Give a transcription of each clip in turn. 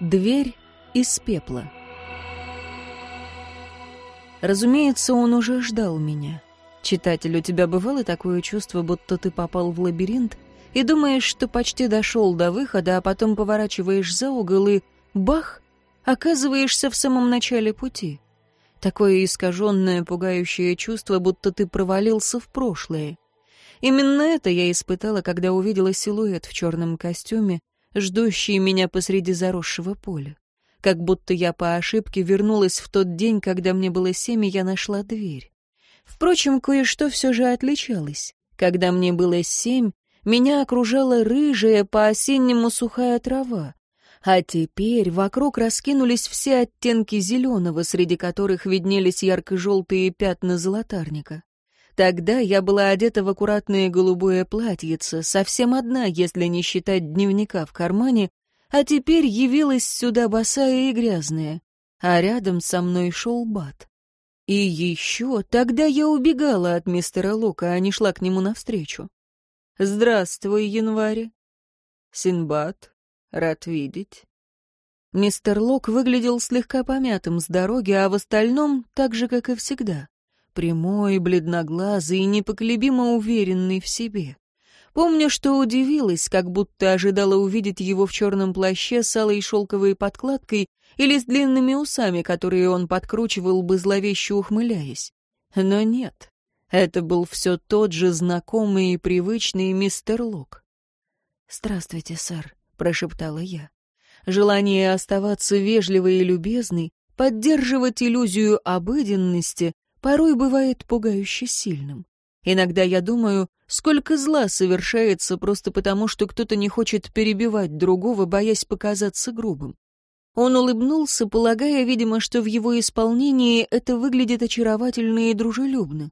Дверь из пепла. Разумеется, он уже ждал меня. Читатель, у тебя бывало такое чувство, будто ты попал в лабиринт и думаешь, что почти дошел до выхода, а потом поворачиваешь за угол и бах, оказываешься в самом начале пути. Такое искаженное, пугающее чувство, будто ты провалился в прошлое. Именно это я испытала, когда увидела силуэт в черном костюме, ждущий меня посреди заросшего поля. Как будто я по ошибке вернулась в тот день, когда мне было семь, и я нашла дверь. Впрочем, кое-что все же отличалось. Когда мне было семь, меня окружала рыжая, по-осеннему сухая трава. А теперь вокруг раскинулись все оттенки зеленого, среди которых виднелись ярко-желтые пятна золотарника. Тогда я была одета в аккуратное голубое платьице, совсем одна, если не считать дневника в кармане, а теперь явилась сюда босая и грязная, а рядом со мной шел Бат. И еще тогда я убегала от мистера Лока, а не шла к нему навстречу. «Здравствуй, январь!» «Синбад, рад видеть». Мистер Лок выглядел слегка помятым с дороги, а в остальном так же, как и всегда прямой, бледноглазый непоколебимо уверенный в себе. Помню, что удивилась, как будто ожидала увидеть его в черном плаще с алой шелковой подкладкой или с длинными усами, которые он подкручивал бы зловеще ухмыляясь. Но нет, это был все тот же знакомый и привычный мистер Лок. «Здравствуйте, сэр», — прошептала я. Желание оставаться вежливой и любезной, поддерживать иллюзию обыденности, порой бывает пугающе сильным. Иногда я думаю, сколько зла совершается просто потому, что кто-то не хочет перебивать другого, боясь показаться грубым. Он улыбнулся, полагая, видимо, что в его исполнении это выглядит очаровательно и дружелюбно.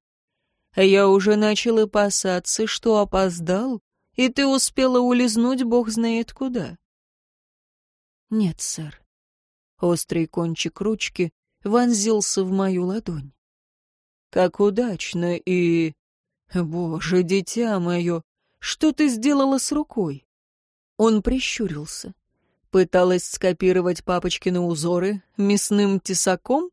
«Я уже начал опасаться, что опоздал, и ты успела улизнуть бог знает куда». «Нет, сэр». Острый кончик ручки вонзился в мою ладонь. Как удачно и... Боже, дитя мое, что ты сделала с рукой? Он прищурился. Пыталась скопировать папочкины узоры мясным тесаком?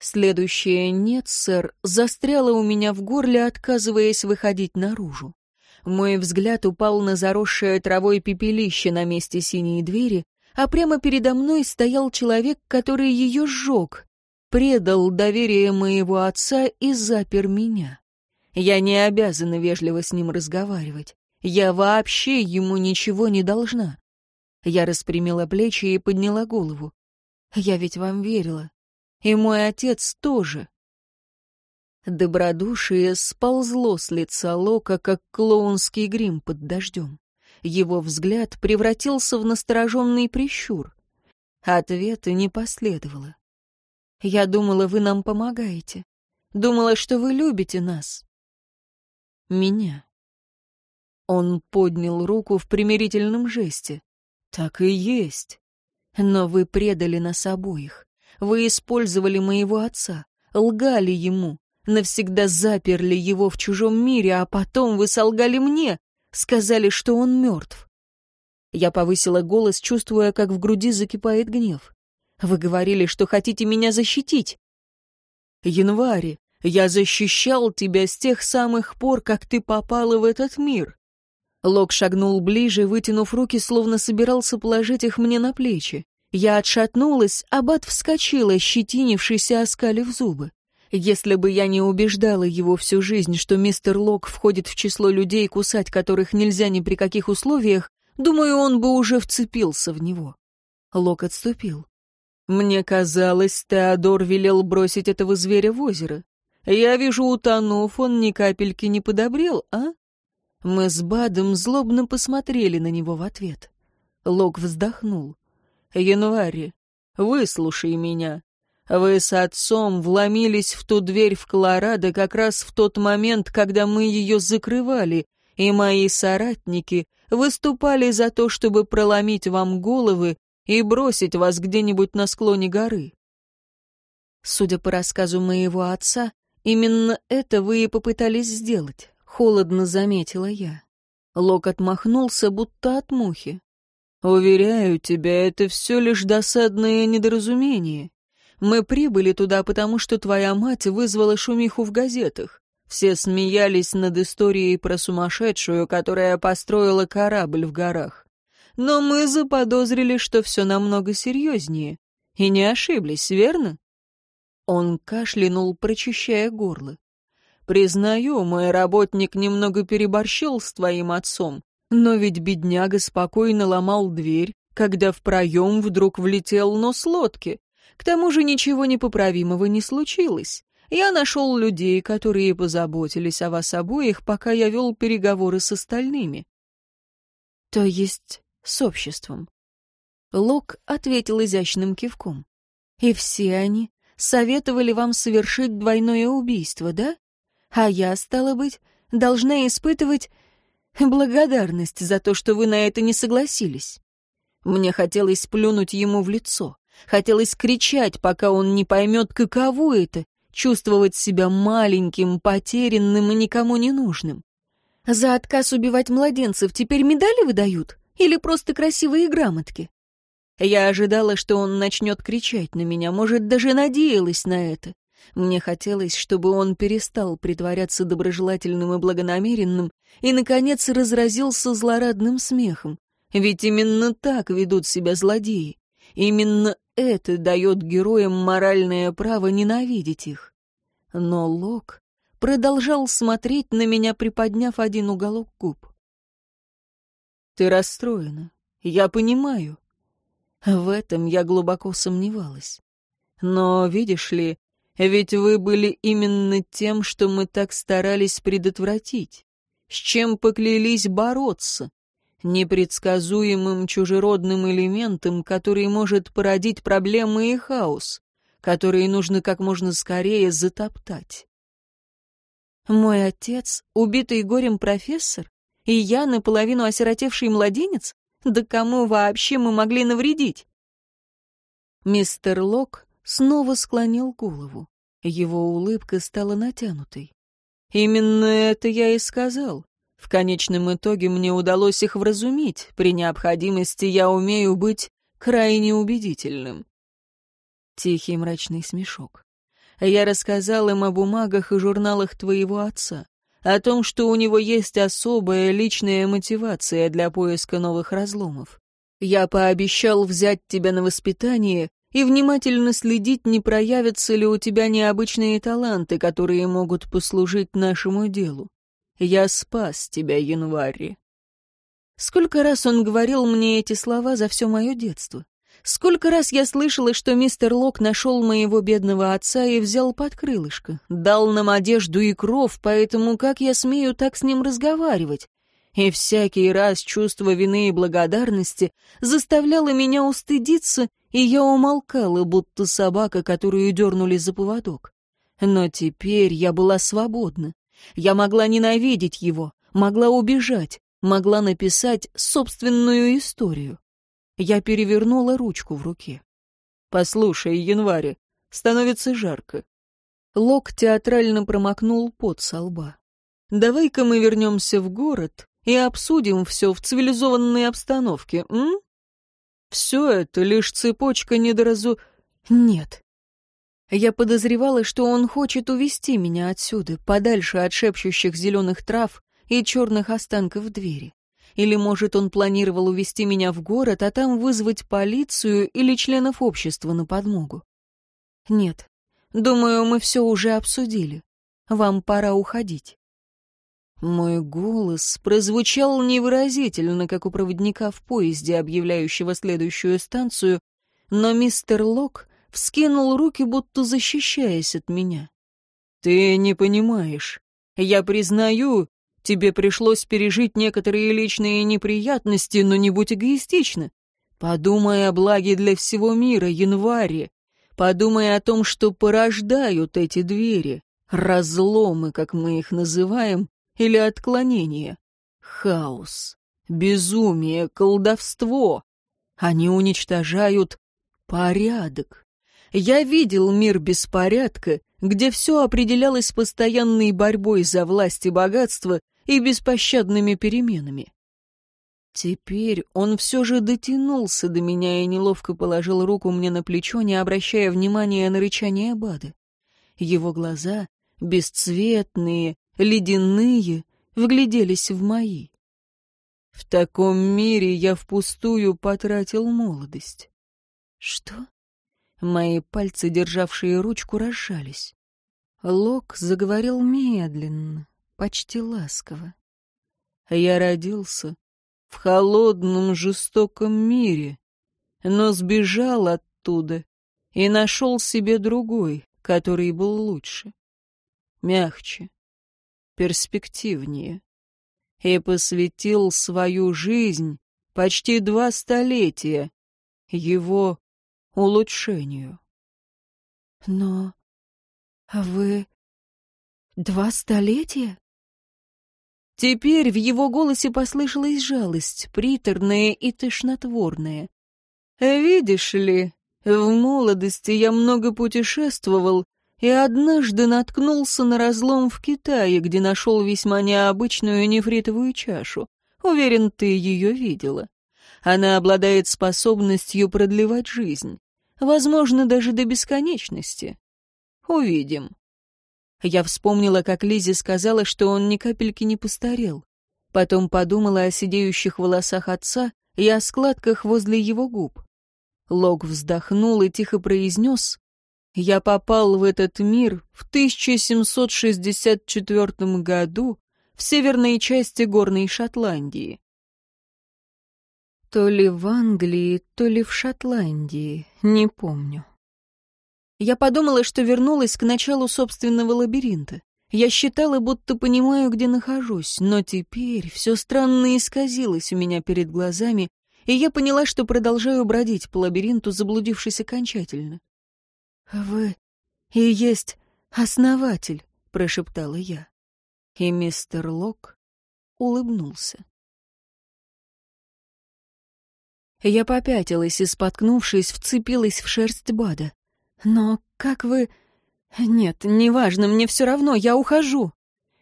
Следующее «нет, сэр» застряло у меня в горле, отказываясь выходить наружу. Мой взгляд упал на заросшее травой пепелище на месте синей двери, а прямо передо мной стоял человек, который ее сжег, предал доверие моего отца и запер меня. Я не обязана вежливо с ним разговаривать. Я вообще ему ничего не должна. Я распрямила плечи и подняла голову. Я ведь вам верила. И мой отец тоже. Добродушие сползло с лица Лока, как клоунский грим под дождем. Его взгляд превратился в настороженный прищур. Ответа не последовало. Я думала, вы нам помогаете. Думала, что вы любите нас. Меня. Он поднял руку в примирительном жесте. Так и есть. Но вы предали нас обоих. Вы использовали моего отца, лгали ему, навсегда заперли его в чужом мире, а потом вы солгали мне, сказали, что он мертв. Я повысила голос, чувствуя, как в груди закипает гнев. Вы говорили, что хотите меня защитить. Январь, я защищал тебя с тех самых пор, как ты попала в этот мир. Лок шагнул ближе, вытянув руки, словно собирался положить их мне на плечи. Я отшатнулась, а Бат вскочила, щетинившись оскалив зубы. Если бы я не убеждала его всю жизнь, что мистер Лок входит в число людей, кусать которых нельзя ни при каких условиях, думаю, он бы уже вцепился в него. Лок отступил. Мне казалось, Теодор велел бросить этого зверя в озеро. Я вижу, утонув, он ни капельки не подобрел, а? Мы с Бадом злобно посмотрели на него в ответ. Лок вздохнул. «Январь, выслушай меня. Вы с отцом вломились в ту дверь в Колорадо как раз в тот момент, когда мы ее закрывали, и мои соратники выступали за то, чтобы проломить вам головы и бросить вас где-нибудь на склоне горы. Судя по рассказу моего отца, именно это вы и попытались сделать, холодно заметила я. Лок отмахнулся, будто от мухи. «Уверяю тебя, это все лишь досадное недоразумение. Мы прибыли туда, потому что твоя мать вызвала шумиху в газетах. Все смеялись над историей про сумасшедшую, которая построила корабль в горах. Но мы заподозрили, что все намного серьезнее. И не ошиблись, верно?» Он кашлянул, прочищая горло. «Признаю, мой работник немного переборщил с твоим отцом, но ведь бедняга спокойно ломал дверь, когда в проем вдруг влетел нос лодки. К тому же ничего непоправимого не случилось. Я нашел людей, которые позаботились о вас обоих, пока я вел переговоры с остальными. То есть с обществом. Лок ответил изящным кивком. И все они советовали вам совершить двойное убийство, да? А я, стало быть, должна испытывать благодарность за то, что вы на это не согласились. Мне хотелось плюнуть ему в лицо. Хотелось кричать, пока он не поймет, каково это — чувствовать себя маленьким, потерянным и никому не нужным. За отказ убивать младенцев теперь медали выдают? Или просто красивые грамотки? Я ожидала, что он начнет кричать на меня, может, даже надеялась на это. Мне хотелось, чтобы он перестал притворяться доброжелательным и благонамеренным и, наконец, разразился злорадным смехом. Ведь именно так ведут себя злодеи. Именно это дает героям моральное право ненавидеть их. Но Лок продолжал смотреть на меня, приподняв один уголок губ. «Ты расстроена. Я понимаю». В этом я глубоко сомневалась. Но, видишь ли, ведь вы были именно тем, что мы так старались предотвратить, с чем поклялись бороться, непредсказуемым чужеродным элементом, который может породить проблемы и хаос, которые нужно как можно скорее затоптать. Мой отец — убитый горем профессор, и я наполовину осиротевший младенец? Да кому вообще мы могли навредить? Мистер Лок снова склонил голову. Его улыбка стала натянутой. «Именно это я и сказал. В конечном итоге мне удалось их вразумить. При необходимости я умею быть крайне убедительным. Тихий мрачный смешок. Я рассказал им о бумагах и журналах твоего отца, о том, что у него есть особая личная мотивация для поиска новых разломов. Я пообещал взять тебя на воспитание и внимательно следить, не проявятся ли у тебя необычные таланты, которые могут послужить нашему делу. Я спас тебя, январь. Сколько раз он говорил мне эти слова за все мое детство? Сколько раз я слышала, что мистер Лок нашел моего бедного отца и взял под крылышко, дал нам одежду и кров, поэтому как я смею так с ним разговаривать? И всякий раз чувство вины и благодарности заставляло меня устыдиться, и я умолкала, будто собака, которую дернули за поводок. Но теперь я была свободна. Я могла ненавидеть его, могла убежать, могла написать собственную историю. Я перевернула ручку в руке. «Послушай, январь, становится жарко». Лок театрально промокнул пот со лба. «Давай-ка мы вернемся в город и обсудим все в цивилизованной обстановке, м? Все это лишь цепочка недоразу... Нет, я подозревала, что он хочет увести меня отсюда, подальше от шепчущих зеленых трав и черных останков двери. Или, может, он планировал увести меня в город, а там вызвать полицию или членов общества на подмогу. Нет, думаю, мы все уже обсудили. Вам пора уходить. Мой голос прозвучал невыразительно, как у проводника в поезде, объявляющего следующую станцию, но мистер Лок вскинул руки, будто защищаясь от меня. «Ты не понимаешь. Я признаю, тебе пришлось пережить некоторые личные неприятности, но не будь эгоистична. Подумай о благе для всего мира, январе. Подумай о том, что порождают эти двери, разломы, как мы их называем, или отклонения. Хаос, безумие, колдовство. Они уничтожают порядок. Я видел мир беспорядка, где все определялось постоянной борьбой за власть и богатство и беспощадными переменами. Теперь он все же дотянулся до меня и неловко положил руку мне на плечо, не обращая внимания на рычание Бады. Его глаза, бесцветные, ледяные, вгляделись в мои. В таком мире я впустую потратил молодость. Что? Мои пальцы, державшие ручку, разжались. Лок заговорил медленно, почти ласково. Я родился в холодном жестоком мире, но сбежал оттуда и нашел себе другой, который был лучше, мягче, перспективнее, и посвятил свою жизнь почти два столетия его улучшению. Но вы два столетия? Теперь в его голосе послышалась жалость, приторная и тошнотворная. «Видишь ли, в молодости я много путешествовал и однажды наткнулся на разлом в Китае, где нашел весьма необычную нефритовую чашу. Уверен, ты ее видела. Она обладает способностью продлевать жизнь. Возможно, даже до бесконечности. Увидим. Я вспомнила, как Лизи сказала, что он ни капельки не постарел. Потом подумала о сидеющих волосах отца и о складках возле его губ. Лок вздохнул и тихо произнес, «Я попал в этот мир в 1764 году в северной части горной Шотландии». То ли в Англии, то ли в Шотландии, не помню. Я подумала, что вернулась к началу собственного лабиринта. Я считала, будто понимаю, где нахожусь, но теперь все странно исказилось у меня перед глазами, и я поняла, что продолжаю бродить по лабиринту, заблудившись окончательно. «Вы и есть основатель», — прошептала я. И мистер Лок улыбнулся. Я попятилась и, споткнувшись, вцепилась в шерсть Бада. «Но как вы...» «Нет, неважно, мне все равно, я ухожу».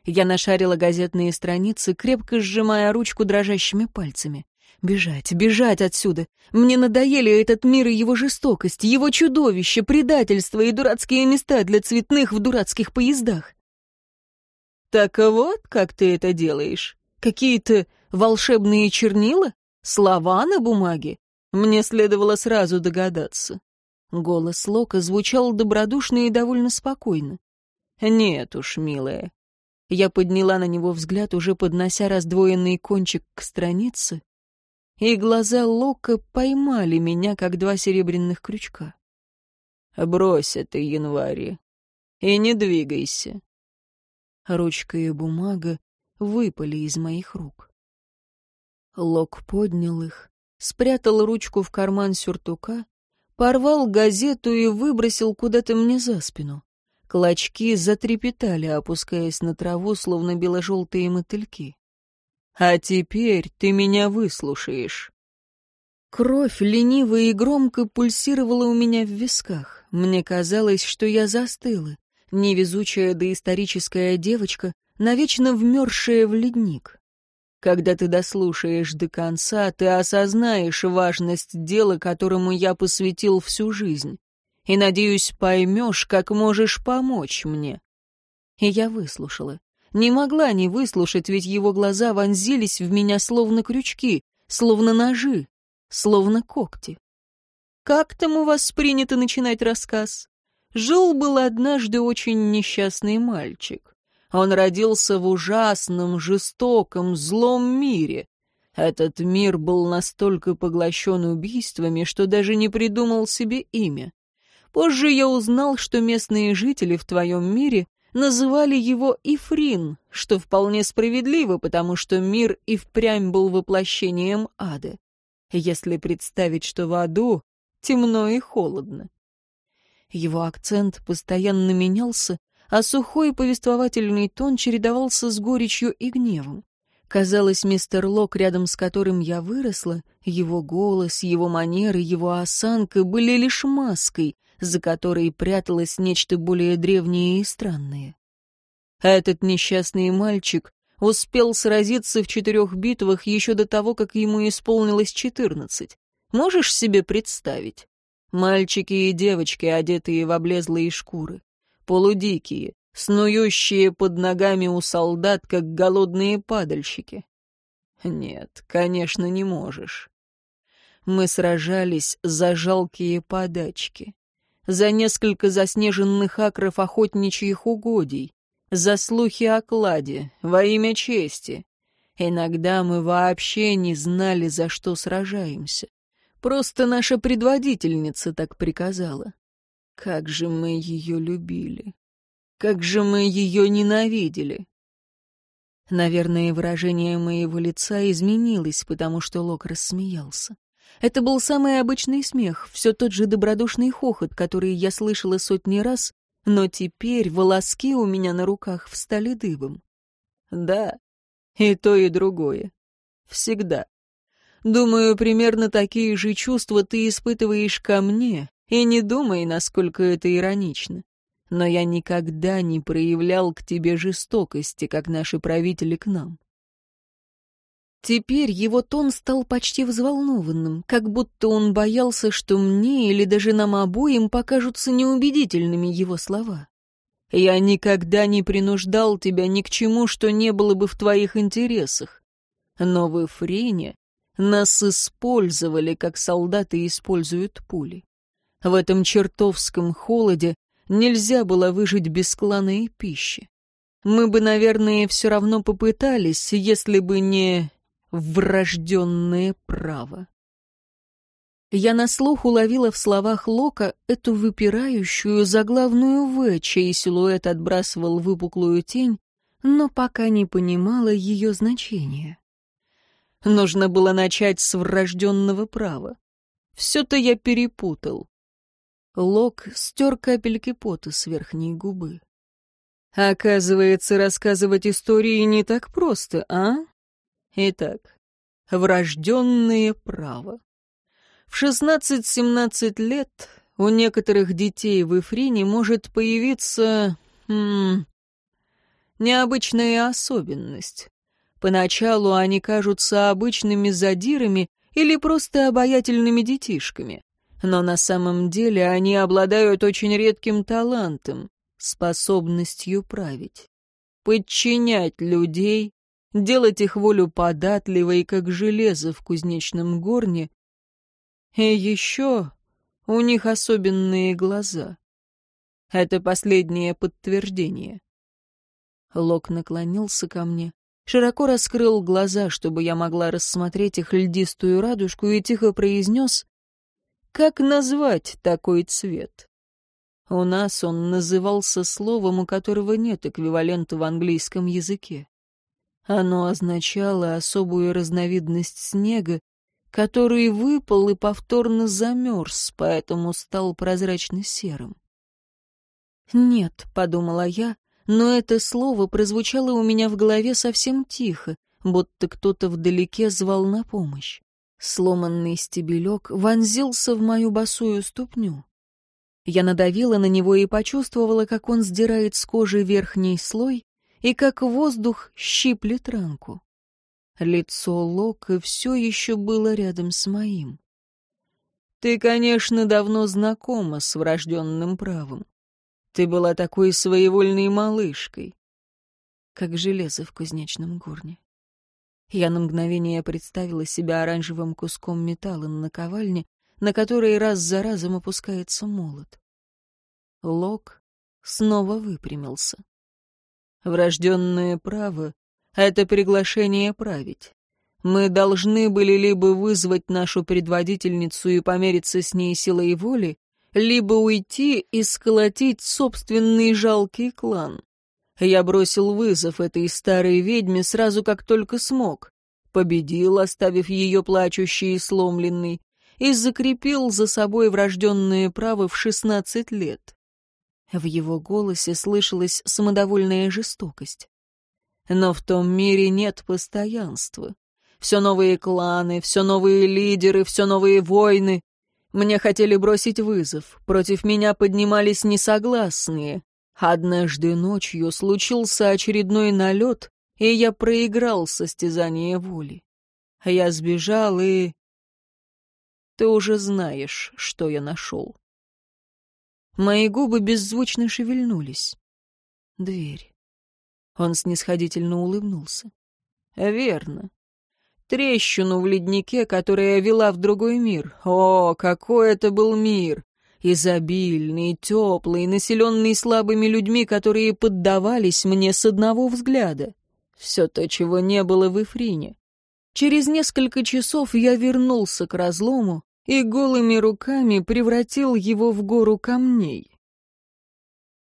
Я нашарила газетные страницы, крепко сжимая ручку дрожащими пальцами. Бежать, бежать отсюда. Мне надоели этот мир и его жестокость, его чудовище, предательство и дурацкие места для цветных в дурацких поездах. Так вот, как ты это делаешь? Какие-то волшебные чернила? Слова на бумаге? Мне следовало сразу догадаться. Голос Лока звучал добродушно и довольно спокойно. «Нет уж, милая». Я подняла на него взгляд, уже поднося раздвоенный кончик к странице, и глаза Лока поймали меня, как два серебряных крючка. «Брось это, январь, и не двигайся». Ручка и бумага выпали из моих рук. Лок поднял их, спрятал ручку в карман сюртука порвал газету и выбросил куда-то мне за спину. Клочки затрепетали, опускаясь на траву, словно бело-желтые мотыльки. «А теперь ты меня выслушаешь». Кровь лениво и громко пульсировала у меня в висках. Мне казалось, что я застыла, невезучая доисторическая девочка, навечно вмерзшая в ледник. Когда ты дослушаешь до конца, ты осознаешь важность дела, которому я посвятил всю жизнь. И, надеюсь, поймешь, как можешь помочь мне. И я выслушала. Не могла не выслушать, ведь его глаза вонзились в меня словно крючки, словно ножи, словно когти. Как там у вас принято начинать рассказ? Жил-был однажды очень несчастный мальчик. Он родился в ужасном, жестоком, злом мире. Этот мир был настолько поглощен убийствами, что даже не придумал себе имя. Позже я узнал, что местные жители в твоем мире называли его Ифрин, что вполне справедливо, потому что мир и впрямь был воплощением ада. Если представить, что в аду темно и холодно. Его акцент постоянно менялся, а сухой повествовательный тон чередовался с горечью и гневом. Казалось, мистер Лок, рядом с которым я выросла, его голос, его манеры, его осанка были лишь маской, за которой пряталось нечто более древнее и странное. Этот несчастный мальчик успел сразиться в четырех битвах еще до того, как ему исполнилось четырнадцать. Можешь себе представить? Мальчики и девочки, одетые в облезлые шкуры. Полудикие, снующие под ногами у солдат, как голодные падальщики. Нет, конечно, не можешь. Мы сражались за жалкие подачки, за несколько заснеженных акров охотничьих угодий, за слухи о кладе, во имя чести. Иногда мы вообще не знали, за что сражаемся. Просто наша предводительница так приказала. Как же мы ее любили. Как же мы ее ненавидели. Наверное, выражение моего лица изменилось, потому что Лок рассмеялся. Это был самый обычный смех, все тот же добродушный хохот, который я слышала сотни раз, но теперь волоски у меня на руках встали дыбом. Да, и то, и другое. Всегда. Думаю, примерно такие же чувства ты испытываешь ко мне, и не думай, насколько это иронично. Но я никогда не проявлял к тебе жестокости, как наши правители к нам. Теперь его тон стал почти взволнованным, как будто он боялся, что мне или даже нам обоим покажутся неубедительными его слова. «Я никогда не принуждал тебя ни к чему, что не было бы в твоих интересах. Но в Эфрине нас использовали, как солдаты используют пули. В этом чертовском холоде нельзя было выжить без клана и пищи. Мы бы, наверное, все равно попытались, если бы не врожденное право. Я на слух уловила в словах Лока эту выпирающую заглавную «В», чей силуэт отбрасывал выпуклую тень, но пока не понимала ее значения. Нужно было начать с врожденного права. Все-то я перепутал. Лок стер капельки пота с верхней губы. Оказывается, рассказывать истории не так просто, а? Итак, врожденное право. В 16-17 лет у некоторых детей в Эфрине может появиться... М -м, необычная особенность. Поначалу они кажутся обычными задирами или просто обаятельными детишками. Но на самом деле они обладают очень редким талантом, способностью править. Подчинять людей делать их волю податливой, как железо в кузнечном горне. И еще у них особенные глаза. Это последнее подтверждение. Лок наклонился ко мне, широко раскрыл глаза, чтобы я могла рассмотреть их льдистую радужку, и тихо произнес, «Как назвать такой цвет?» У нас он назывался словом, у которого нет эквивалента в английском языке. Оно означало особую разновидность снега, который выпал и повторно замерз, поэтому стал прозрачно-серым. «Нет», — подумала я, но это слово прозвучало у меня в голове совсем тихо, будто кто-то вдалеке звал на помощь. Сломанный стебелек вонзился в мою босую ступню. Я надавила на него и почувствовала, как он сдирает с кожи верхний слой, и как воздух щиплет ранку. Лицо Лока все еще было рядом с моим. «Ты, конечно, давно знакома с врожденным правом. Ты была такой своевольной малышкой, как железо в кузнечном горне. Я на мгновение представила себя оранжевым куском металла на наковальне, на которой раз за разом опускается молот. Лок снова выпрямился. Врожденное право — это приглашение править. Мы должны были либо вызвать нашу предводительницу и помериться с ней силой воли, либо уйти и сколотить собственный жалкий клан. Я бросил вызов этой старой ведьме сразу, как только смог. Победил, оставив ее плачущей и сломленной, и закрепил за собой врожденное право в шестнадцать лет. В его голосе слышалась самодовольная жестокость. Но в том мире нет постоянства. Все новые кланы, все новые лидеры, все новые войны. Мне хотели бросить вызов, против меня поднимались несогласные. Однажды ночью случился очередной налет, и я проиграл состязание воли. Я сбежал и... Ты уже знаешь, что я нашел. Мои губы беззвучно шевельнулись. Дверь. Он снисходительно улыбнулся. Верно. Трещину в леднике, которая вела в другой мир. О, какой это был мир! Изобильный, теплый, населенный слабыми людьми, которые поддавались мне с одного взгляда. Все то, чего не было в Эфрине. Через несколько часов я вернулся к разлому и голыми руками превратил его в гору камней.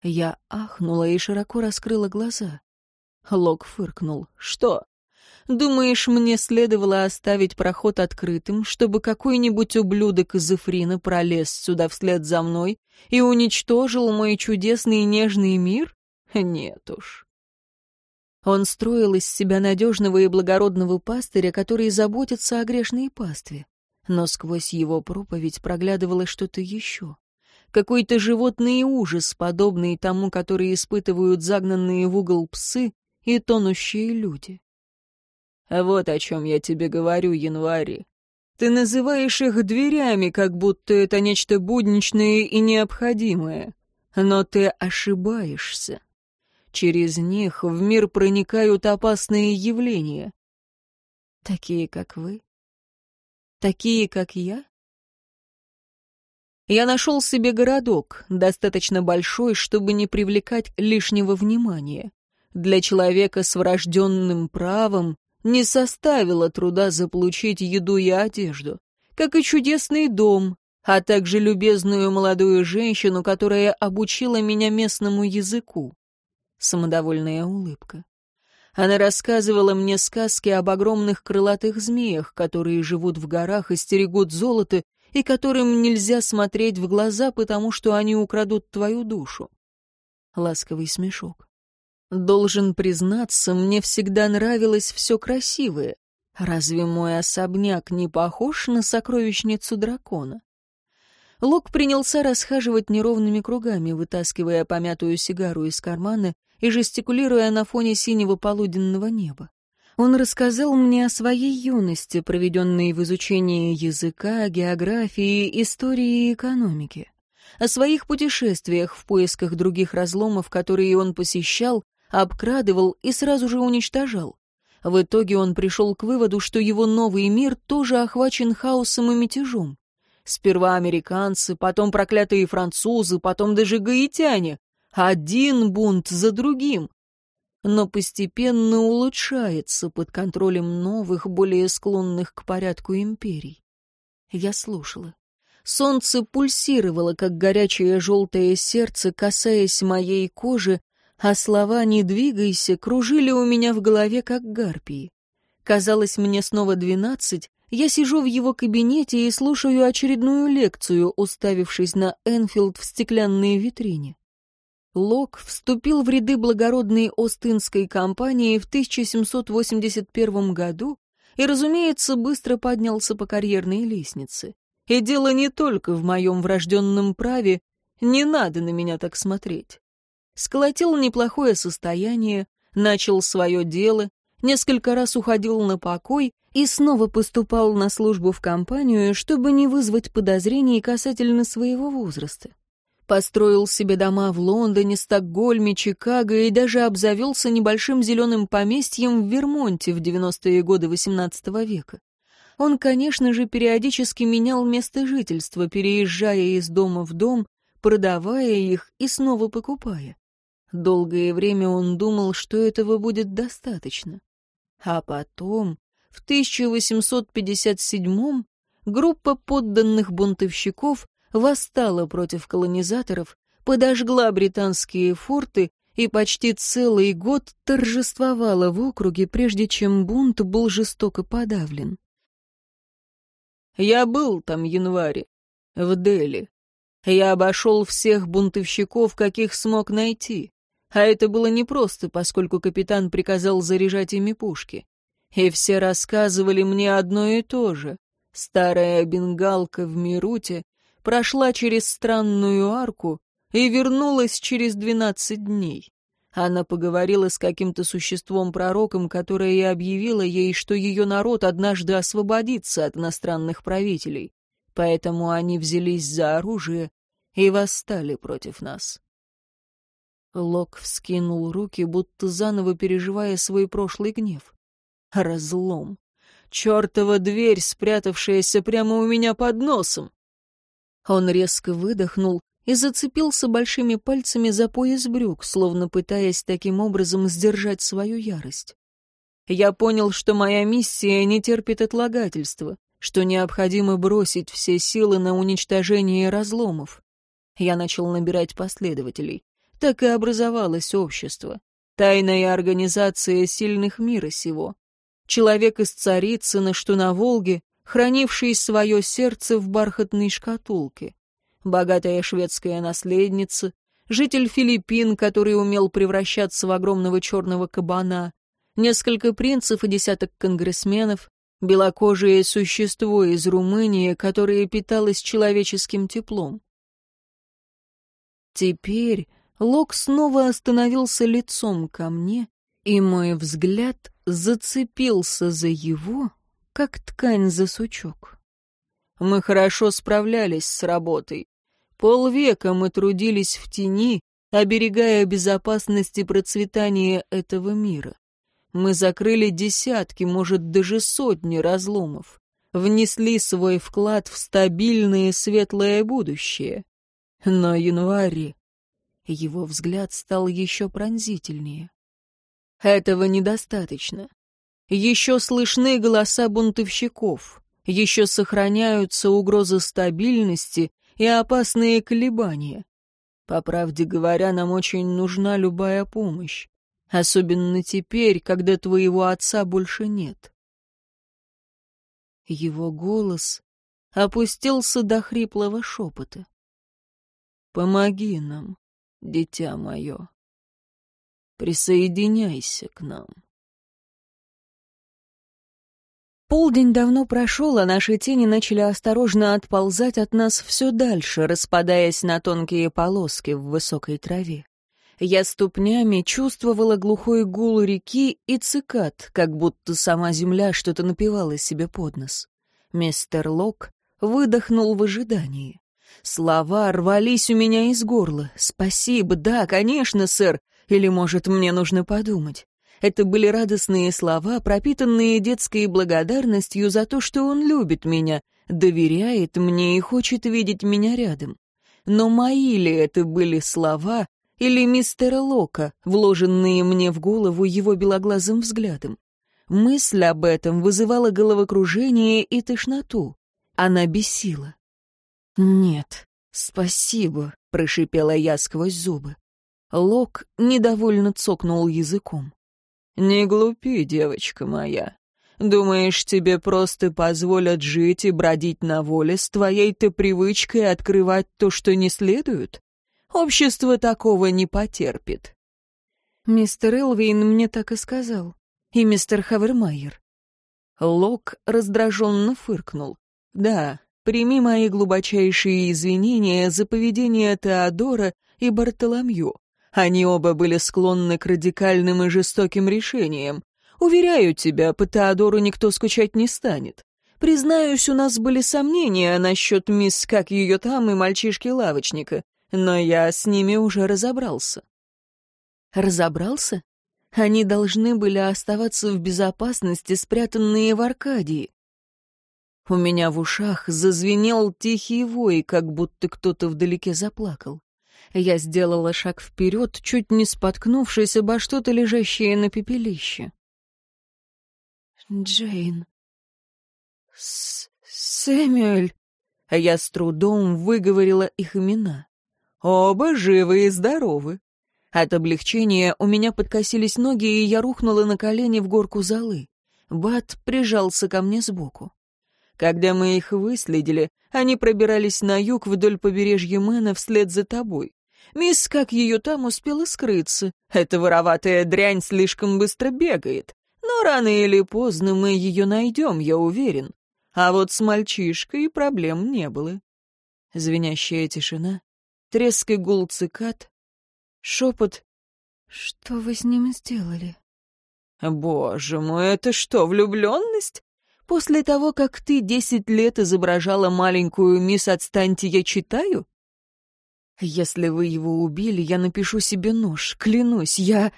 Я ахнула и широко раскрыла глаза. Лок фыркнул. «Что? Думаешь, мне следовало оставить проход открытым, чтобы какой-нибудь ублюдок из Эфрина пролез сюда вслед за мной и уничтожил мой чудесный и нежный мир? Нет уж. Он строил из себя надежного и благородного пастыря, который заботится о грешной пастве. Но сквозь его проповедь проглядывало что-то еще. Какой-то животный ужас, подобный тому, который испытывают загнанные в угол псы и тонущие люди. Вот о чем я тебе говорю, январи. Ты называешь их дверями, как будто это нечто будничное и необходимое. Но ты ошибаешься. Через них в мир проникают опасные явления. Такие, как вы? Такие, как я? Я нашел себе городок, достаточно большой, чтобы не привлекать лишнего внимания. Для человека с врожденным правом не составило труда заполучить еду и одежду, как и чудесный дом, а также любезную молодую женщину, которая обучила меня местному языку. Самодовольная улыбка. Она рассказывала мне сказки об огромных крылатых змеях, которые живут в горах и стерегут золото, и которым нельзя смотреть в глаза, потому что они украдут твою душу. Ласковый смешок. Должен признаться, мне всегда нравилось все красивое. Разве мой особняк не похож на сокровищницу дракона? Лок принялся расхаживать неровными кругами, вытаскивая помятую сигару из кармана и жестикулируя на фоне синего полуденного неба. Он рассказал мне о своей юности, проведенной в изучении языка, географии, истории и экономики, о своих путешествиях в поисках других разломов, которые он посещал, обкрадывал и сразу же уничтожал. В итоге он пришел к выводу, что его новый мир тоже охвачен хаосом и мятежом. Сперва американцы, потом проклятые французы, потом даже гаитяне. Один бунт за другим. Но постепенно улучшается под контролем новых, более склонных к порядку империй. Я слушала. Солнце пульсировало, как горячее желтое сердце, касаясь моей кожи, а слова «не двигайся» кружили у меня в голове, как гарпии. Казалось, мне снова двенадцать, я сижу в его кабинете и слушаю очередную лекцию, уставившись на Энфилд в стеклянной витрине. Лок вступил в ряды благородной Остинской компании в 1781 году и, разумеется, быстро поднялся по карьерной лестнице. И дело не только в моем врожденном праве, не надо на меня так смотреть сколотил неплохое состояние, начал свое дело, несколько раз уходил на покой и снова поступал на службу в компанию, чтобы не вызвать подозрений касательно своего возраста. Построил себе дома в Лондоне, Стокгольме, Чикаго и даже обзавелся небольшим зеленым поместьем в Вермонте в 90-е годы XVIII века. Он, конечно же, периодически менял место жительства, переезжая из дома в дом, продавая их и снова покупая. Долгое время он думал, что этого будет достаточно. А потом, в 1857-м, группа подданных бунтовщиков восстала против колонизаторов, подожгла британские форты и почти целый год торжествовала в округе, прежде чем бунт был жестоко подавлен. Я был там январе, в Дели. Я обошел всех бунтовщиков, каких смог найти. А это было непросто, поскольку капитан приказал заряжать ими пушки. И все рассказывали мне одно и то же. Старая бенгалка в Мируте прошла через странную арку и вернулась через двенадцать дней. Она поговорила с каким-то существом-пророком, которое и объявило ей, что ее народ однажды освободится от иностранных правителей. Поэтому они взялись за оружие и восстали против нас. Лок вскинул руки, будто заново переживая свой прошлый гнев. Разлом. Чёртова дверь, спрятавшаяся прямо у меня под носом. Он резко выдохнул и зацепился большими пальцами за пояс брюк, словно пытаясь таким образом сдержать свою ярость. Я понял, что моя миссия не терпит отлагательства, что необходимо бросить все силы на уничтожение разломов. Я начал набирать последователей. Так и образовалось общество. Тайная организация сильных мира сего. Человек из Царицына, что на Волге, хранивший свое сердце в бархатной шкатулке богатая шведская наследница, житель Филиппин, который умел превращаться в огромного черного кабана, несколько принцев и десяток конгрессменов, белокожее существо из Румынии, которое питалось человеческим теплом. Теперь Лок снова остановился лицом ко мне, и мой взгляд зацепился за его, как ткань за сучок. Мы хорошо справлялись с работой. Полвека мы трудились в тени, оберегая безопасность и процветание этого мира. Мы закрыли десятки, может, даже сотни разломов, внесли свой вклад в стабильное светлое будущее. Но январе его взгляд стал еще пронзительнее. Этого недостаточно. Еще слышны голоса бунтовщиков, еще сохраняются угрозы стабильности и опасные колебания. По правде говоря, нам очень нужна любая помощь, особенно теперь, когда твоего отца больше нет. Его голос опустился до хриплого шепота. «Помоги нам, дитя мое. Присоединяйся к нам». Полдень давно прошел, а наши тени начали осторожно отползать от нас все дальше, распадаясь на тонкие полоски в высокой траве. Я ступнями чувствовала глухой гул реки и цикад, как будто сама земля что-то напевала себе под нос. Мистер Лок выдохнул в ожидании. Слова рвались у меня из горла. «Спасибо, да, конечно, сэр. Или, может, мне нужно подумать?» Это были радостные слова, пропитанные детской благодарностью за то, что он любит меня, доверяет мне и хочет видеть меня рядом. Но мои ли это были слова или мистера Лока, вложенные мне в голову его белоглазым взглядом? Мысль об этом вызывала головокружение и тошноту. Она бесила. «Нет, спасибо», — прошипела я сквозь зубы. Лок недовольно цокнул языком. «Не глупи, девочка моя. Думаешь, тебе просто позволят жить и бродить на воле с твоей-то привычкой открывать то, что не следует? Общество такого не потерпит». Мистер Элвин мне так и сказал. И мистер Хавермайер. Лок раздраженно фыркнул. «Да, прими мои глубочайшие извинения за поведение Теодора и Бартоломью. Они оба были склонны к радикальным и жестоким решениям. Уверяю тебя, по Теодору никто скучать не станет. Признаюсь, у нас были сомнения насчет мисс как ее там и мальчишки-лавочника, но я с ними уже разобрался. Разобрался? Они должны были оставаться в безопасности, спрятанные в Аркадии. У меня в ушах зазвенел тихий вой, как будто кто-то вдалеке заплакал. Я сделала шаг вперед, чуть не споткнувшись обо что-то лежащее на пепелище. «Джейн...» С «Сэмюэль...» Я с трудом выговорила их имена. Оба живы и здоровы. От облегчения у меня подкосились ноги, и я рухнула на колени в горку золы. Бат прижался ко мне сбоку. Когда мы их выследили, они пробирались на юг вдоль побережья Мэна вслед за тобой. Мисс, как ее там, успела скрыться. Эта вороватая дрянь слишком быстро бегает. Но рано или поздно мы ее найдем, я уверен. А вот с мальчишкой проблем не было. Звенящая тишина, треск и гул цикад, шепот «Что вы с ним сделали?» «Боже мой, это что, влюбленность? После того, как ты десять лет изображала маленькую мисс «Отстаньте, я читаю»? Если вы его убили, я напишу себе нож, клянусь, я...»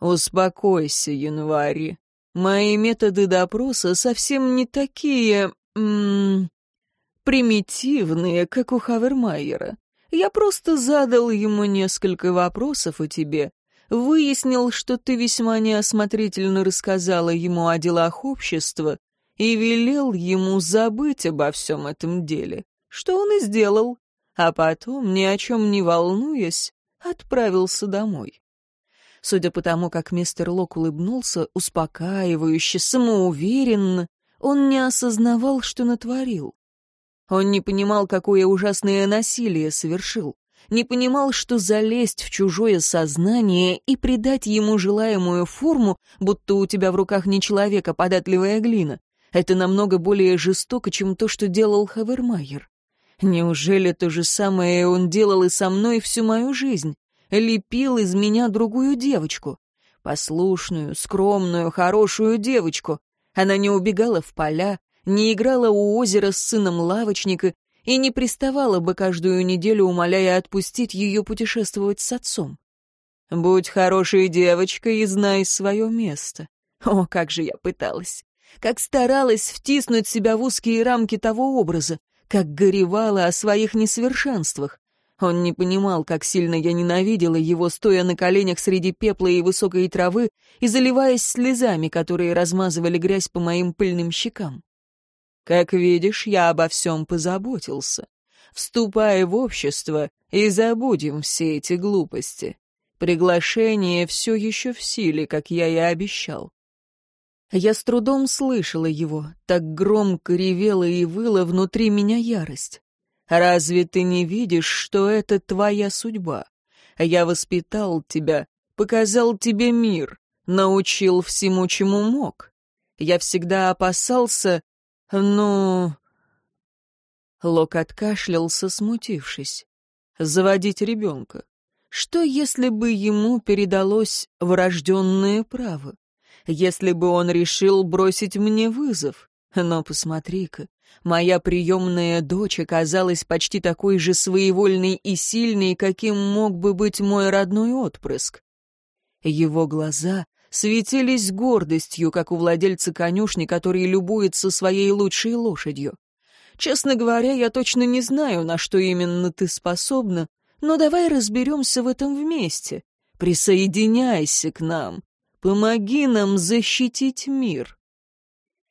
«Успокойся, январь. Мои методы допроса совсем не такие... М -м, примитивные, как у Хавермайера. Я просто задал ему несколько вопросов о тебе, выяснил, что ты весьма неосмотрительно рассказала ему о делах общества и велел ему забыть обо всем этом деле, что он и сделал, а потом, ни о чем не волнуясь, отправился домой. Судя по тому, как мистер Лок улыбнулся, успокаивающе, самоуверенно, он не осознавал, что натворил. Он не понимал, какое ужасное насилие совершил не понимал, что залезть в чужое сознание и придать ему желаемую форму, будто у тебя в руках не человек, а податливая глина, это намного более жестоко, чем то, что делал Хавермайер. Неужели то же самое он делал и со мной всю мою жизнь? Лепил из меня другую девочку. Послушную, скромную, хорошую девочку. Она не убегала в поля, не играла у озера с сыном лавочника и не приставала бы каждую неделю, умоляя отпустить ее путешествовать с отцом. «Будь хорошей девочкой и знай свое место». О, как же я пыталась! Как старалась втиснуть себя в узкие рамки того образа, как горевала о своих несовершенствах. Он не понимал, как сильно я ненавидела его, стоя на коленях среди пепла и высокой травы и заливаясь слезами, которые размазывали грязь по моим пыльным щекам. Как видишь, я обо всем позаботился. Вступай в общество и забудем все эти глупости. Приглашение все еще в силе, как я и обещал. Я с трудом слышала его, так громко ревела и выла внутри меня ярость. Разве ты не видишь, что это твоя судьба? Я воспитал тебя, показал тебе мир, научил всему, чему мог. Я всегда опасался, «Ну...» Лок откашлялся, смутившись. «Заводить ребенка. Что, если бы ему передалось врожденное право? Если бы он решил бросить мне вызов? Но посмотри-ка, моя приемная дочь оказалась почти такой же своевольной и сильной, каким мог бы быть мой родной отпрыск. Его глаза светились гордостью, как у владельца конюшни, который любуется своей лучшей лошадью. Честно говоря, я точно не знаю, на что именно ты способна, но давай разберемся в этом вместе. Присоединяйся к нам. Помоги нам защитить мир.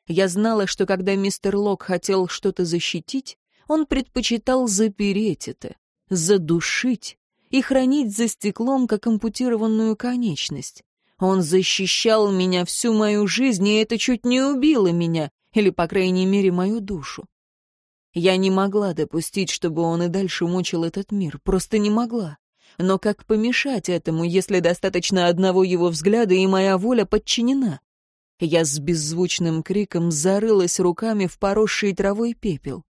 Я знала, что когда мистер Лок хотел что-то защитить, он предпочитал запереть это, задушить и хранить за стеклом, как ампутированную конечность. Он защищал меня всю мою жизнь, и это чуть не убило меня, или, по крайней мере, мою душу. Я не могла допустить, чтобы он и дальше мучил этот мир, просто не могла. Но как помешать этому, если достаточно одного его взгляда, и моя воля подчинена? Я с беззвучным криком зарылась руками в поросший травой пепел.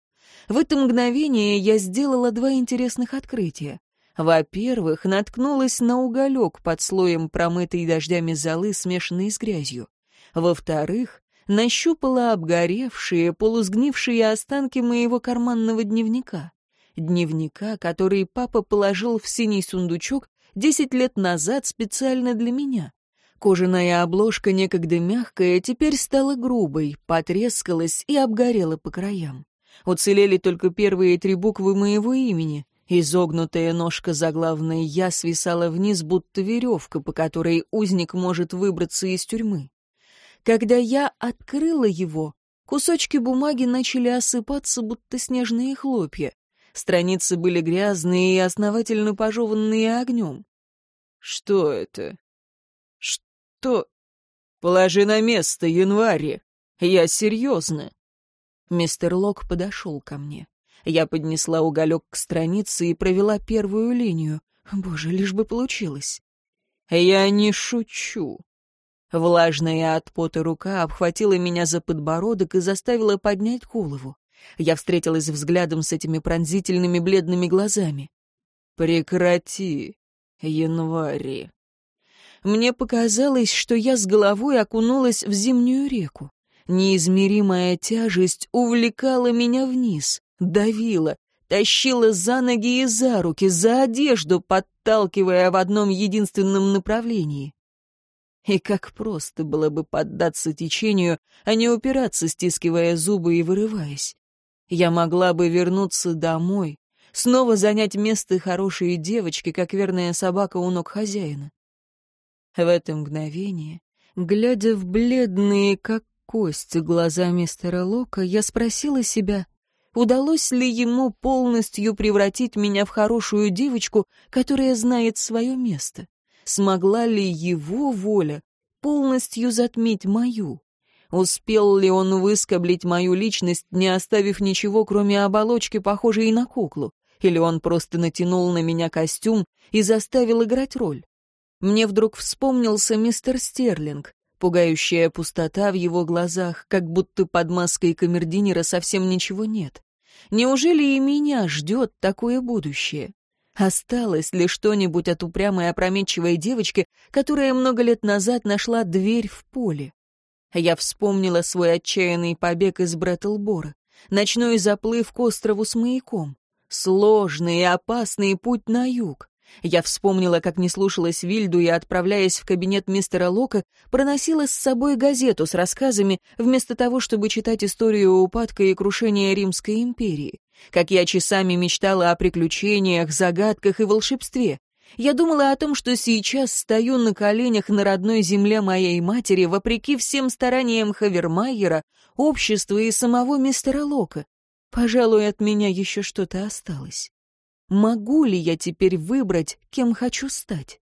В это мгновение я сделала два интересных открытия. Во-первых, наткнулась на уголек под слоем промытой дождями золы, смешанной с грязью. Во-вторых, нащупала обгоревшие, полусгнившие останки моего карманного дневника. Дневника, который папа положил в синий сундучок десять лет назад специально для меня. Кожаная обложка, некогда мягкая, теперь стала грубой, потрескалась и обгорела по краям. Уцелели только первые три буквы моего имени. Изогнутая ножка заглавной «Я» свисала вниз, будто веревка, по которой узник может выбраться из тюрьмы. Когда я открыла его, кусочки бумаги начали осыпаться, будто снежные хлопья. Страницы были грязные и основательно пожеванные огнем. «Что это? Что? Положи на место, январь. Я серьезно». Мистер Лок подошел ко мне. Я поднесла уголек к странице и провела первую линию. Боже, лишь бы получилось. Я не шучу. Влажная от пота рука обхватила меня за подбородок и заставила поднять голову. Я встретилась взглядом с этими пронзительными бледными глазами. «Прекрати, январь. Мне показалось, что я с головой окунулась в зимнюю реку. Неизмеримая тяжесть увлекала меня вниз, давила, тащила за ноги и за руки, за одежду, подталкивая в одном единственном направлении. И как просто было бы поддаться течению, а не упираться, стискивая зубы и вырываясь. Я могла бы вернуться домой, снова занять место хорошей девочки, как верная собака у ног хозяина. В это мгновение, глядя в бледные, как кость, глаза мистера Лока, я спросила себя, удалось ли ему полностью превратить меня в хорошую девочку, которая знает свое место. Смогла ли его воля полностью затмить мою? Успел ли он выскоблить мою личность, не оставив ничего, кроме оболочки, похожей на куклу? Или он просто натянул на меня костюм и заставил играть роль? Мне вдруг вспомнился мистер Стерлинг, пугающая пустота в его глазах, как будто под маской камердинера совсем ничего нет. Неужели и меня ждет такое будущее? Осталось ли что-нибудь от упрямой опрометчивой девочки, которая много лет назад нашла дверь в поле? Я вспомнила свой отчаянный побег из Брэтлбора, ночной заплыв к острову с маяком, сложный и опасный путь на юг. Я вспомнила, как не слушалась Вильду и, отправляясь в кабинет мистера Лока, проносила с собой газету с рассказами, вместо того, чтобы читать историю упадка и крушения Римской империи. Как я часами мечтала о приключениях, загадках и волшебстве. Я думала о том, что сейчас стою на коленях на родной земле моей матери, вопреки всем стараниям Хавермайера, общества и самого мистера Лока. Пожалуй, от меня еще что-то осталось. Могу ли я теперь выбрать, кем хочу стать?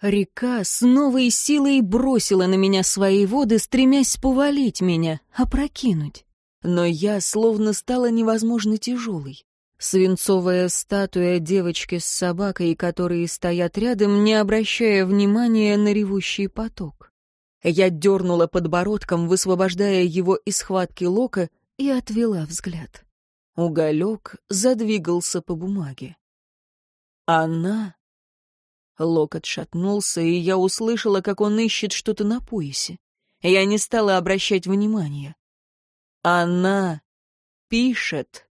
Река с новой силой бросила на меня свои воды, стремясь повалить меня, опрокинуть. Но я словно стала невозможно тяжелой. Свинцовая статуя девочки с собакой, которые стоят рядом, не обращая внимания на ревущий поток. Я дернула подбородком, высвобождая его из схватки лока, и отвела взгляд. Уголек задвигался по бумаге. Она... Лок отшатнулся, и я услышала, как он ищет что-то на поясе. Я не стала обращать внимания. Она пишет.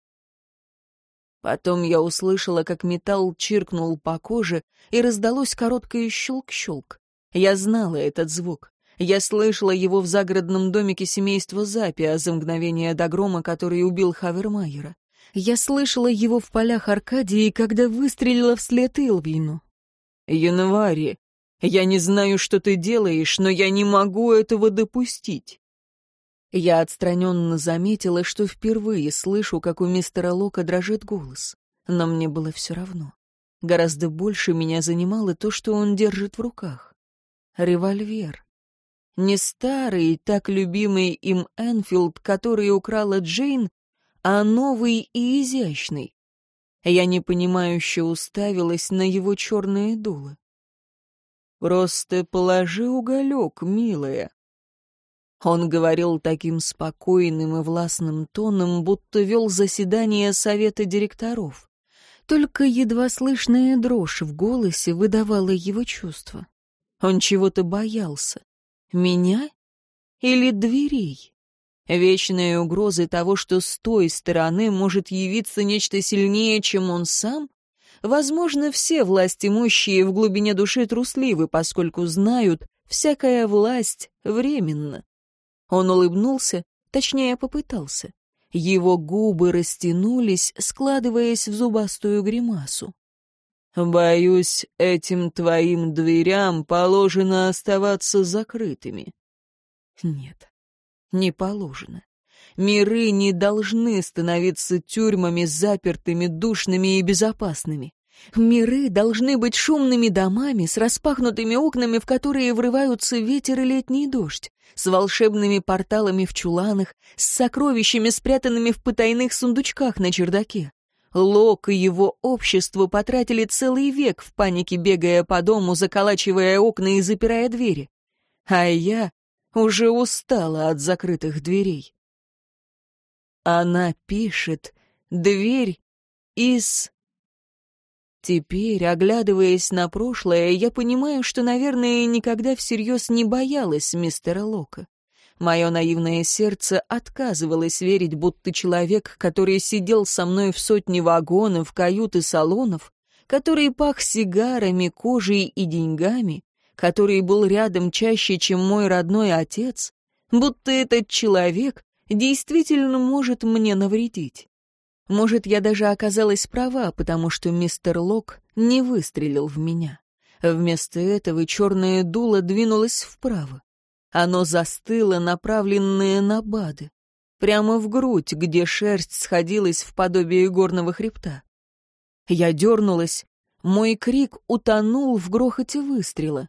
Потом я услышала, как металл чиркнул по коже, и раздалось короткое щелк-щелк. Я знала этот звук. Я слышала его в загородном домике семейства Запия за мгновение до грома, который убил Хавермайера. Я слышала его в полях Аркадии, когда выстрелила вслед Илвину. «Январи, я не знаю, что ты делаешь, но я не могу этого допустить». Я отстраненно заметила, что впервые слышу, как у мистера Лока дрожит голос. Но мне было все равно. Гораздо больше меня занимало то, что он держит в руках. Револьвер. Не старый, так любимый им Энфилд, который украла Джейн, а новый и изящный. Я непонимающе уставилась на его черные дуло. «Просто положи уголек, милая». Он говорил таким спокойным и властным тоном, будто вел заседание совета директоров. Только едва слышная дрожь в голосе выдавала его чувства. Он чего-то боялся. Меня или дверей? Вечные угрозы того, что с той стороны может явиться нечто сильнее, чем он сам? Возможно, все власть имущие в глубине души трусливы, поскольку знают, всякая власть временна. Он улыбнулся, точнее попытался. Его губы растянулись, складываясь в зубастую гримасу. Боюсь, этим твоим дверям положено оставаться закрытыми. Нет, не положено. Миры не должны становиться тюрьмами, запертыми, душными и безопасными. Миры должны быть шумными домами с распахнутыми окнами, в которые врываются ветер и летний дождь, с волшебными порталами в чуланах, с сокровищами, спрятанными в потайных сундучках на чердаке. Лок и его общество потратили целый век в панике, бегая по дому, заколачивая окна и запирая двери. А я уже устала от закрытых дверей. Она пишет «Дверь из...» Теперь, оглядываясь на прошлое, я понимаю, что, наверное, никогда всерьез не боялась мистера Лока. Мое наивное сердце отказывалось верить, будто человек, который сидел со мной в сотне вагонов, кают и салонов, который пах сигарами, кожей и деньгами, который был рядом чаще, чем мой родной отец, будто этот человек действительно может мне навредить. Может, я даже оказалась права, потому что мистер Лок не выстрелил в меня. Вместо этого черное дуло двинулось вправо. Оно застыло, направленное на Бады. Прямо в грудь, где шерсть сходилась в подобие горного хребта. Я дернулась. Мой крик утонул в грохоте выстрела.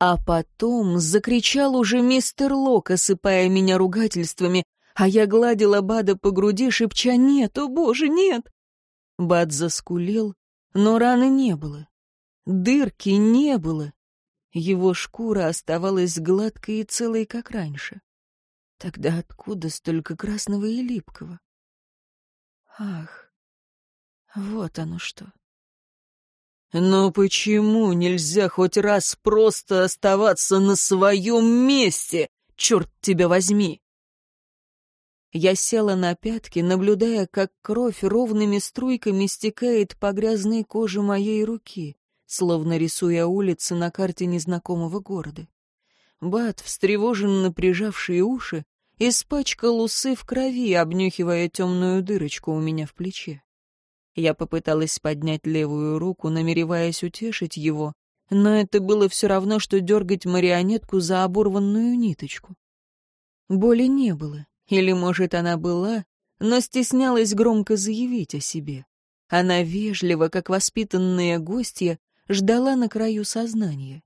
А потом закричал уже мистер Лок, осыпая меня ругательствами, а я гладила Бада по груди, шепча «Нет, о боже, нет!» Бад заскулил, но раны не было. Дырки не было. Его шкура оставалась гладкой и целой, как раньше. Тогда откуда столько красного и липкого? Ах, вот оно что. Но почему нельзя хоть раз просто оставаться на своем месте, черт тебя возьми? Я села на пятки, наблюдая, как кровь ровными струйками стекает по грязной коже моей руки, словно рисуя улицы на карте незнакомого города. Бат, встревоженно прижавший уши, испачкал усы в крови, обнюхивая темную дырочку у меня в плече. Я попыталась поднять левую руку, намереваясь утешить его, но это было все равно, что дергать марионетку за оборванную ниточку. Боли не было. Или, может, она была, но стеснялась громко заявить о себе. Она вежливо, как воспитанная гостья, ждала на краю сознания.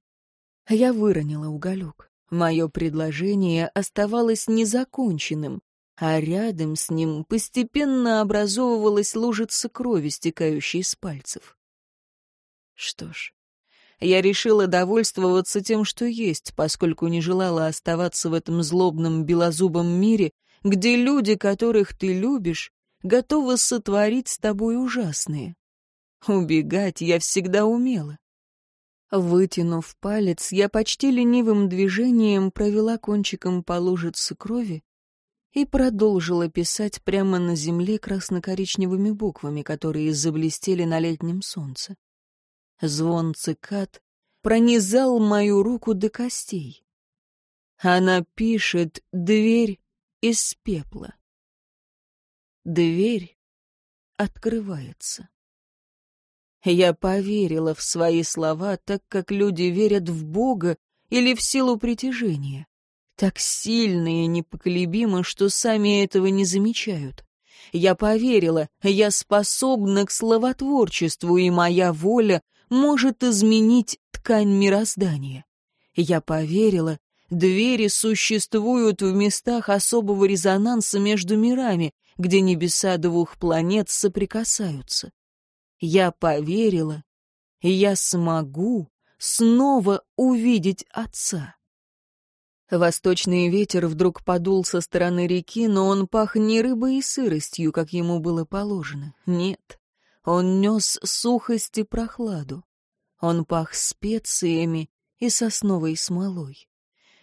Я выронила уголек. Мое предложение оставалось незаконченным, а рядом с ним постепенно образовывалась лужица крови, стекающей с пальцев. Что ж, я решила довольствоваться тем, что есть, поскольку не желала оставаться в этом злобном белозубом мире, где люди, которых ты любишь, готовы сотворить с тобой ужасные. Убегать я всегда умела. Вытянув палец, я почти ленивым движением провела кончиком по лужице крови и продолжила писать прямо на земле красно-коричневыми буквами, которые заблестели на летнем солнце. Звон цикад пронизал мою руку до костей. Она пишет «Дверь из пепла. Дверь открывается. Я поверила в свои слова, так как люди верят в Бога или в силу притяжения. Так сильно и непоколебимо, что сами этого не замечают. Я поверила, я способна к словотворчеству, и моя воля может изменить ткань мироздания. Я поверила, Двери существуют в местах особого резонанса между мирами, где небеса двух планет соприкасаются. Я поверила, я смогу снова увидеть отца. Восточный ветер вдруг подул со стороны реки, но он пах не рыбой и сыростью, как ему было положено. Нет, он нес сухость и прохладу. Он пах специями и сосновой смолой.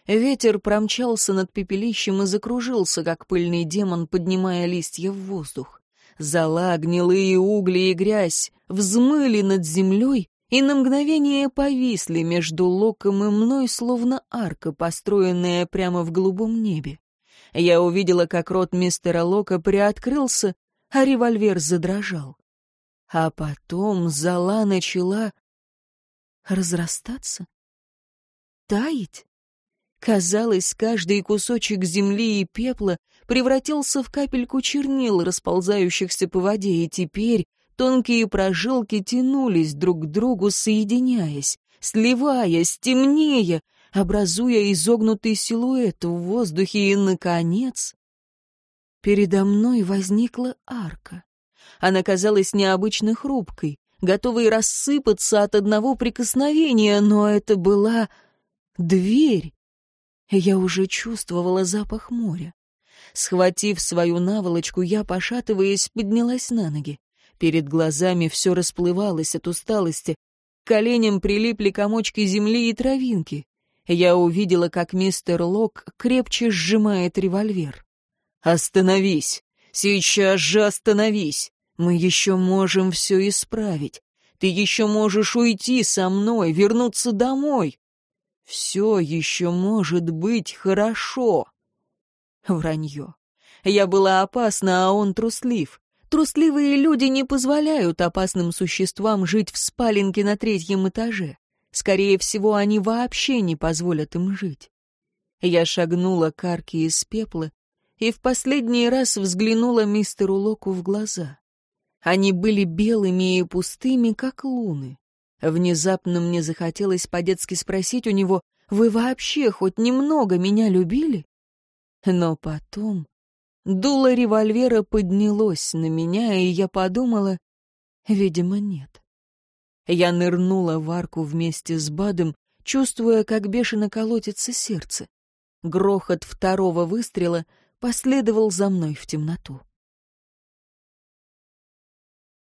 Ветер промчался над пепелищем и закружился, как пыльный демон, поднимая листья в воздух. Зола, гнилые угли и грязь взмыли над землей и на мгновение повисли между Локом и мной, словно арка, построенная прямо в голубом небе. Я увидела, как рот мистера Лока приоткрылся, а револьвер задрожал. А потом зола начала разрастаться, таять. Казалось, каждый кусочек земли и пепла превратился в капельку чернил, расползающихся по воде, и теперь тонкие прожилки тянулись друг к другу, соединяясь, сливаясь, темнее, образуя изогнутый силуэт в воздухе, и, наконец, передо мной возникла арка. Она казалась необычно хрупкой, готовой рассыпаться от одного прикосновения, но это была дверь, я уже чувствовала запах моря. Схватив свою наволочку, я, пошатываясь, поднялась на ноги. Перед глазами все расплывалось от усталости. К коленям прилипли комочки земли и травинки. Я увидела, как мистер Лок крепче сжимает револьвер. «Остановись! Сейчас же остановись! Мы еще можем все исправить. Ты еще можешь уйти со мной, вернуться домой. Все еще может быть хорошо». Вранье. Я была опасна, а он труслив. Трусливые люди не позволяют опасным существам жить в спаленке на третьем этаже. Скорее всего, они вообще не позволят им жить. Я шагнула к арке из пепла и в последний раз взглянула мистеру Локу в глаза. Они были белыми и пустыми, как луны. Внезапно мне захотелось по-детски спросить у него, «Вы вообще хоть немного меня любили?» Но потом дуло револьвера поднялось на меня, и я подумала, видимо, нет. Я нырнула в арку вместе с Бадом, чувствуя, как бешено колотится сердце. Грохот второго выстрела последовал за мной в темноту.